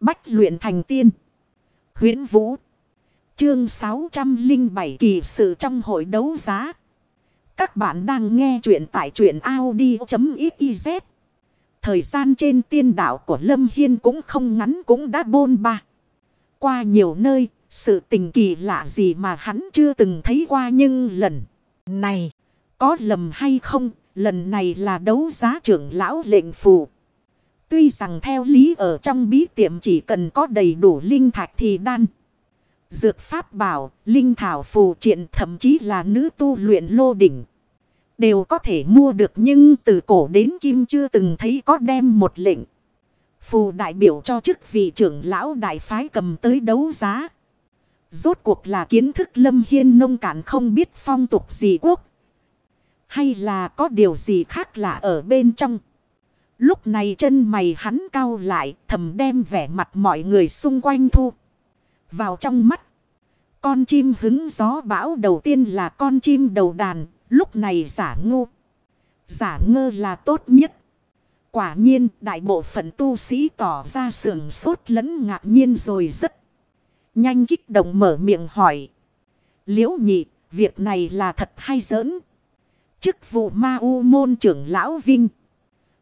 Bách luyện thành tiên. huyễn Vũ. Chương 607 kỳ sự trong hội đấu giá. Các bạn đang nghe truyện tại truyện Audi.xyz. Thời gian trên tiên đảo của Lâm Hiên cũng không ngắn cũng đã bôn ba. Qua nhiều nơi, sự tình kỳ lạ gì mà hắn chưa từng thấy qua nhưng lần này, có lầm hay không, lần này là đấu giá trưởng lão lệnh phù. Tuy rằng theo lý ở trong bí tiệm chỉ cần có đầy đủ linh thạch thì đan. Dược pháp bảo, linh thảo phù triện thậm chí là nữ tu luyện lô đỉnh. Đều có thể mua được nhưng từ cổ đến kim chưa từng thấy có đem một lệnh. Phù đại biểu cho chức vị trưởng lão đại phái cầm tới đấu giá. Rốt cuộc là kiến thức lâm hiên nông cạn không biết phong tục gì quốc. Hay là có điều gì khác lạ ở bên trong. Lúc này chân mày hắn cao lại thầm đem vẻ mặt mọi người xung quanh thu. Vào trong mắt. Con chim hứng gió bão đầu tiên là con chim đầu đàn. Lúc này giả ngu. Giả ngơ là tốt nhất. Quả nhiên đại bộ phận tu sĩ tỏ ra sườn sốt lẫn ngạc nhiên rồi rất. Nhanh kích động mở miệng hỏi. Liễu nhị, việc này là thật hay giỡn? Chức vụ ma u môn trưởng lão Vinh.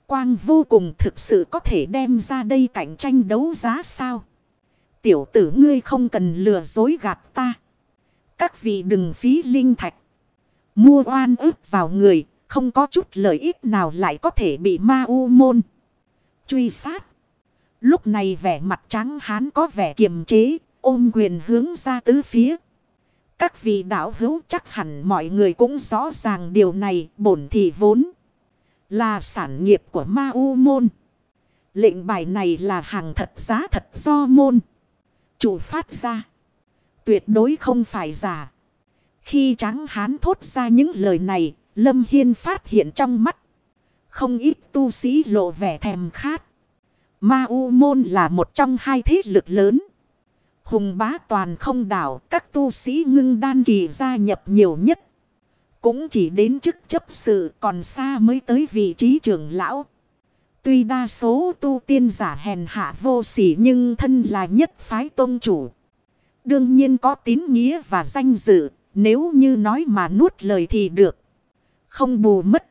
Quang vô cùng thực sự có thể đem ra đây cạnh tranh đấu giá sao? Tiểu tử ngươi không cần lừa dối gạt ta. Các vị đừng phí linh thạch. Mua oan ức vào người, không có chút lợi ích nào lại có thể bị ma u môn. Truy sát. Lúc này vẻ mặt trắng hán có vẻ kiềm chế, ôm quyền hướng ra tứ phía. Các vị đạo hữu chắc hẳn mọi người cũng rõ ràng điều này bổn thị vốn. Là sản nghiệp của ma u môn. Lệnh bài này là hàng thật giá thật do môn. Chủ phát ra. Tuyệt đối không phải giả. Khi trắng hán thốt ra những lời này, Lâm Hiên phát hiện trong mắt. Không ít tu sĩ lộ vẻ thèm khát. Ma U Môn là một trong hai thế lực lớn. Hùng bá toàn không đảo, các tu sĩ ngưng đan kỳ gia nhập nhiều nhất. Cũng chỉ đến chức chấp sự còn xa mới tới vị trí trưởng lão. Tuy đa số tu tiên giả hèn hạ vô sỉ nhưng thân là nhất phái tôn chủ. Đương nhiên có tín nghĩa và danh dự, nếu như nói mà nuốt lời thì được. Không bù mất.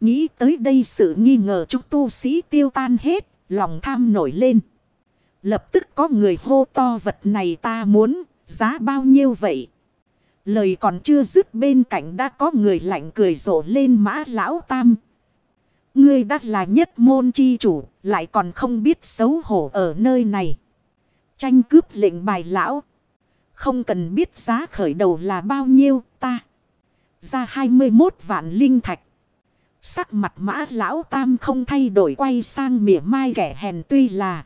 Nghĩ tới đây sự nghi ngờ chúng tu sĩ tiêu tan hết, lòng tham nổi lên. Lập tức có người hô to vật này ta muốn, giá bao nhiêu vậy? Lời còn chưa dứt bên cạnh đã có người lạnh cười rộ lên mã lão tam. Ngươi đã là nhất môn chi chủ, lại còn không biết xấu hổ ở nơi này. Tranh cướp lệnh bài lão. Không cần biết giá khởi đầu là bao nhiêu ta. Ra 21 vạn linh thạch. Sắc mặt mã lão tam không thay đổi quay sang mỉa mai kẻ hèn tuy là.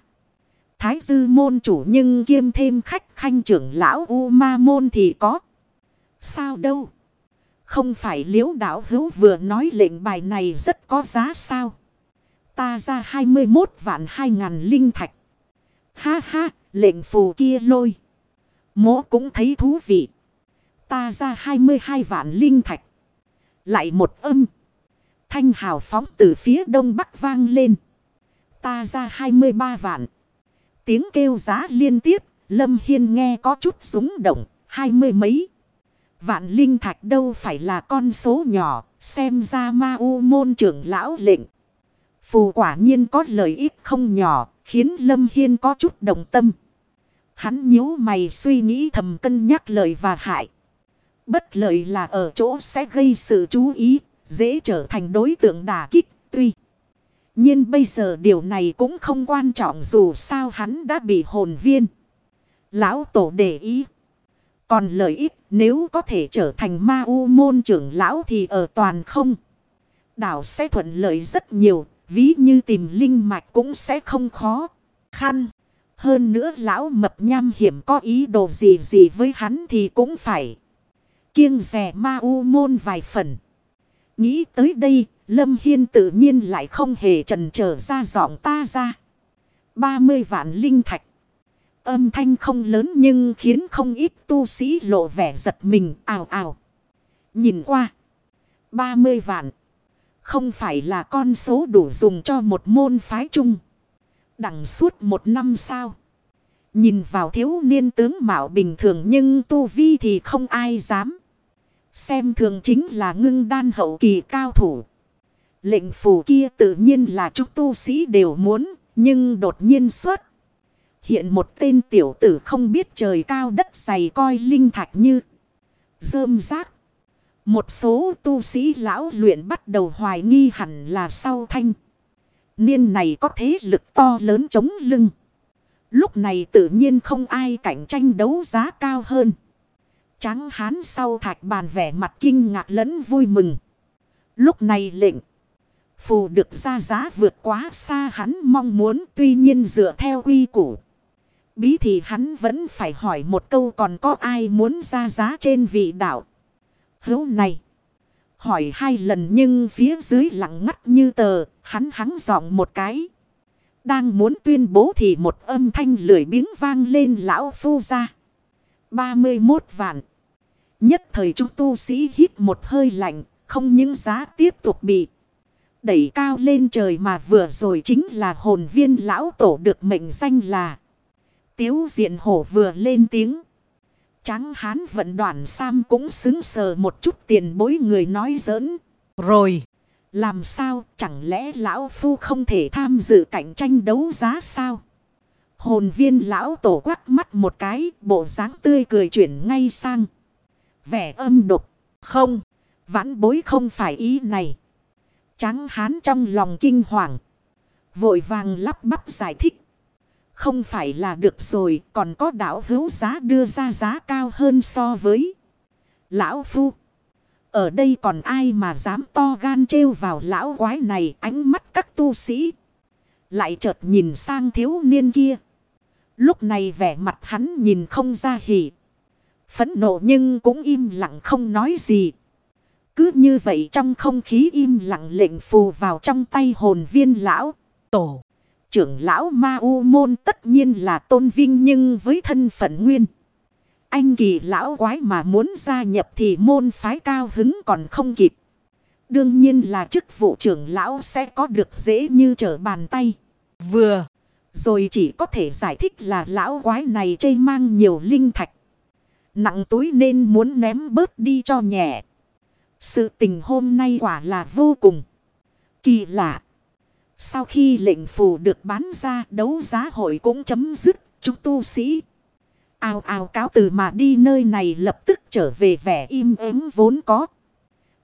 Thái dư môn chủ nhưng kiêm thêm khách khanh trưởng lão U ma môn thì có. Sao đâu? Không phải liễu đảo hữu vừa nói lệnh bài này rất có giá sao? Ta ra 21 vạn 2 ngàn linh thạch. Ha ha, lệnh phù kia lôi. Mỗ cũng thấy thú vị. Ta ra 22 vạn linh thạch. Lại một âm. Thanh hào phóng từ phía đông bắc vang lên. Ta ra 23 vạn. Tiếng kêu giá liên tiếp. Lâm Hiên nghe có chút súng động. Hai mươi mấy. Vạn linh thạch đâu phải là con số nhỏ. Xem ra ma u môn trưởng lão lệnh. Phù quả nhiên có lợi ích không nhỏ. Khiến Lâm Hiên có chút đồng tâm. Hắn nhíu mày suy nghĩ thầm cân nhắc lợi và hại. Bất lợi là ở chỗ sẽ gây sự chú ý, dễ trở thành đối tượng đả kích, tuy. nhiên bây giờ điều này cũng không quan trọng dù sao hắn đã bị hồn viên. Lão tổ để ý. Còn lợi ích nếu có thể trở thành ma u môn trưởng lão thì ở toàn không. Đảo sẽ thuận lợi rất nhiều, ví như tìm linh mạch cũng sẽ không khó. Khăn. Hơn nữa lão mập nham hiểm có ý đồ gì gì với hắn thì cũng phải. Kiêng rẻ ma u môn vài phần. Nghĩ tới đây, Lâm Hiên tự nhiên lại không hề trần trở ra giọng ta ra. 30 vạn linh thạch. Âm thanh không lớn nhưng khiến không ít tu sĩ lộ vẻ giật mình ào ào. Nhìn qua. 30 vạn. Không phải là con số đủ dùng cho một môn phái chung. Đằng suốt một năm sao? Nhìn vào thiếu niên tướng mạo bình thường nhưng tu vi thì không ai dám. Xem thường chính là ngưng đan hậu kỳ cao thủ. Lệnh phù kia tự nhiên là chúng tu sĩ đều muốn, nhưng đột nhiên xuất. Hiện một tên tiểu tử không biết trời cao đất dày coi linh thạch như rơm rác. Một số tu sĩ lão luyện bắt đầu hoài nghi hẳn là sau thanh. Niên này có thế lực to lớn chống lưng. Lúc này tự nhiên không ai cạnh tranh đấu giá cao hơn. Trắng hán sau thạch bàn vẻ mặt kinh ngạc lẫn vui mừng. Lúc này lệnh. Phù được ra giá vượt quá xa hắn mong muốn, tuy nhiên dựa theo quy củ. Bí thì hắn vẫn phải hỏi một câu còn có ai muốn ra giá trên vị đạo. Hữu này. Hỏi hai lần nhưng phía dưới lặng ngắt như tờ, hắn hắng giọng một cái. Đang muốn tuyên bố thì một âm thanh lười biếng vang lên lão phu ra. 31 vạn. Nhất thời chúng tu sĩ hít một hơi lạnh, không những giá tiếp tục bị đẩy cao lên trời mà vừa rồi chính là hồn viên lão tổ được mệnh danh là. Tiếu diện hổ vừa lên tiếng. Tráng hán vận đoàn Sam cũng xứng sờ một chút tiền bối người nói giỡn. Rồi. Làm sao chẳng lẽ lão phu không thể tham dự cạnh tranh đấu giá sao? Hồn viên lão tổ quắc mắt một cái bộ dáng tươi cười chuyển ngay sang. Vẻ âm độc. Không. Vãn bối không phải ý này. Tráng hán trong lòng kinh hoàng. Vội vàng lắp bắp giải thích. Không phải là được rồi, còn có đảo hữu giá đưa ra giá cao hơn so với lão phu. Ở đây còn ai mà dám to gan trêu vào lão quái này ánh mắt các tu sĩ. Lại chợt nhìn sang thiếu niên kia. Lúc này vẻ mặt hắn nhìn không ra hỉ. Phẫn nộ nhưng cũng im lặng không nói gì. Cứ như vậy trong không khí im lặng lệnh phù vào trong tay hồn viên lão, tổ trưởng lão ma u môn tất nhiên là tôn vinh nhưng với thân phận nguyên. Anh kỳ lão quái mà muốn gia nhập thì môn phái cao hứng còn không kịp. Đương nhiên là chức vụ trưởng lão sẽ có được dễ như trở bàn tay. Vừa. Rồi chỉ có thể giải thích là lão quái này chây mang nhiều linh thạch. Nặng túi nên muốn ném bớt đi cho nhẹ. Sự tình hôm nay quả là vô cùng kỳ lạ. Sau khi lệnh phù được bán ra đấu giá hội cũng chấm dứt, chúng tu sĩ. Ao ao cáo từ mà đi nơi này lập tức trở về vẻ im ắng vốn có.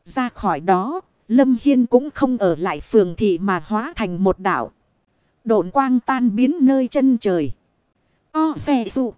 Ra khỏi đó, Lâm Hiên cũng không ở lại phường thị mà hóa thành một đảo. Độn quang tan biến nơi chân trời. O xe dụ.